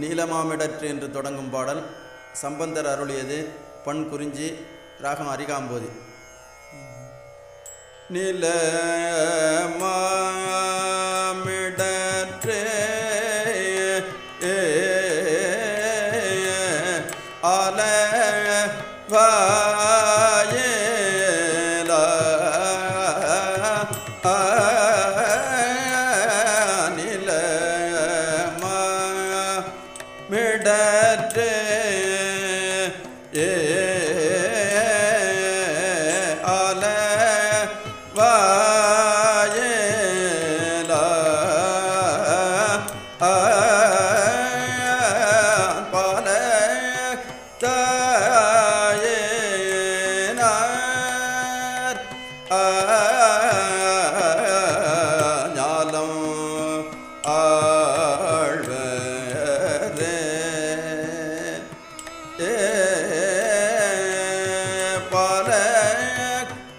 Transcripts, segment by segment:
நீலமாமிடற்று என்று தொடங்கும் பாடல் சம்பந்தர் அருளியது பண் குறிஞ்சி ராகம் அரிகாம்போதி. நிலமாமிடற்றே அல ஏ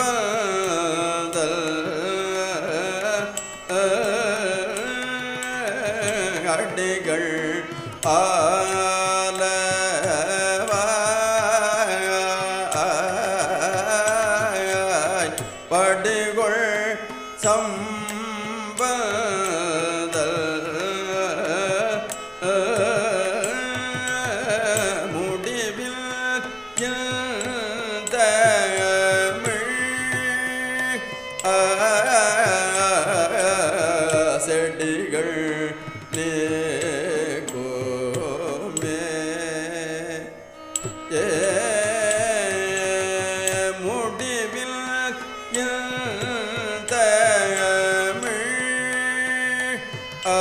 ஆழ்வரே அடிகள் ஆலவாய் ஏ படிகொள் செடிகள் நீக்குமே ஏ முடிவில் இந்த தமிழ் ஆ